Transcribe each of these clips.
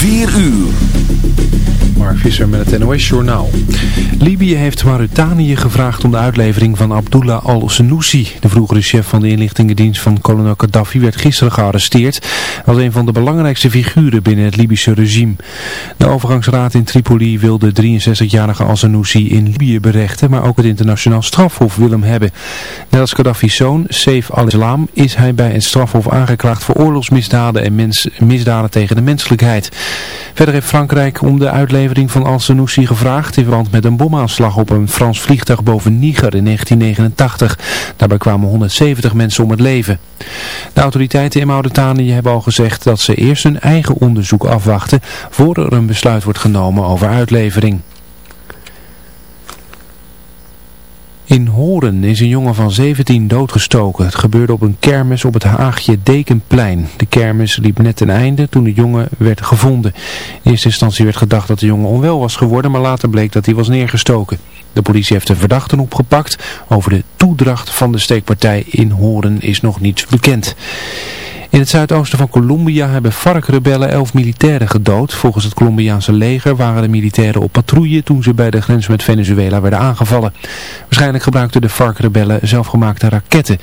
4 uur. Mark Visser met het NOS Journaal. Libië heeft Mauritanië gevraagd om de uitlevering van Abdullah al-Senussi. De vroegere chef van de inlichtingendienst van kolonel Gaddafi werd gisteren gearresteerd als een van de belangrijkste figuren binnen het Libische regime. De overgangsraad in Tripoli wil de 63-jarige al-Senussi in Libië berechten, maar ook het internationaal strafhof wil hem hebben. Net als Gaddafi's zoon, Saif al-Islam, is hij bij het strafhof aangeklaagd voor oorlogsmisdaden en misdaden tegen de menselijkheid. Verder heeft Frankrijk om de uitlevering van al-Senussi gevraagd in verband met een bomaanslag op een Frans vliegtuig boven Niger in 1989. Daarbij kwamen 170 mensen om het leven. De autoriteiten in Mauritanië hebben al gezegd dat ze eerst hun eigen onderzoek afwachten voor er een besluit wordt genomen over uitlevering. In Horen is een jongen van 17 doodgestoken. Het gebeurde op een kermis op het Haagje Dekenplein. De kermis liep net ten einde toen de jongen werd gevonden. In eerste instantie werd gedacht dat de jongen onwel was geworden, maar later bleek dat hij was neergestoken. De politie heeft de verdachten opgepakt. Over de toedracht van de steekpartij in Horen is nog niets bekend. In het zuidoosten van Colombia hebben FARC-rebellen elf militairen gedood. Volgens het Colombiaanse leger waren de militairen op patrouille toen ze bij de grens met Venezuela werden aangevallen. Waarschijnlijk gebruikten de FARC-rebellen zelfgemaakte raketten.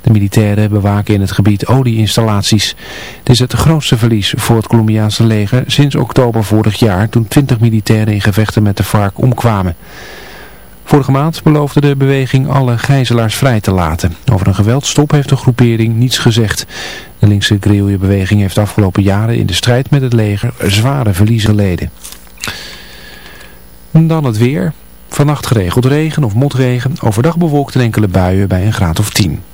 De militairen bewaken in het gebied olieinstallaties. Het is het grootste verlies voor het Colombiaanse leger sinds oktober vorig jaar toen 20 militairen in gevechten met de FARC omkwamen. Vorige maand beloofde de beweging alle gijzelaars vrij te laten. Over een geweldstop heeft de groepering niets gezegd. De linkse guerrillabeweging heeft afgelopen jaren in de strijd met het leger zware verliezen geleden. Dan het weer. Vannacht geregeld regen of motregen. Overdag bewolkt en enkele buien bij een graad of 10.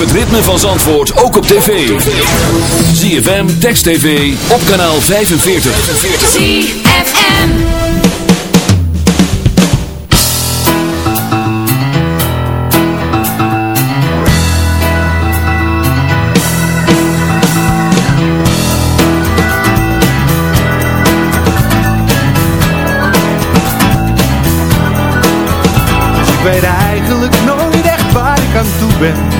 het ritme van Zandvoort ook op tv. ZFM, Text TV, op kanaal 45. ZFM. Dus ik weet eigenlijk nooit echt waar ik aan toe ben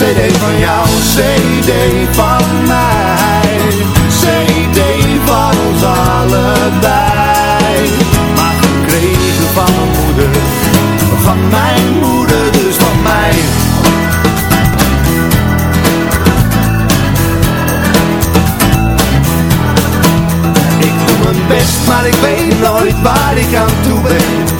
CD van jou, CD van mij CD van ons allebei. Maar gekregen van mijn moeder Van mijn moeder, dus van mij. Ik doe mijn best, maar ik weet nooit waar ik aan toe ben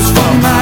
van mij,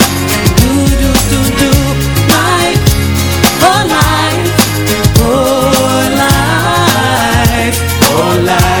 for life.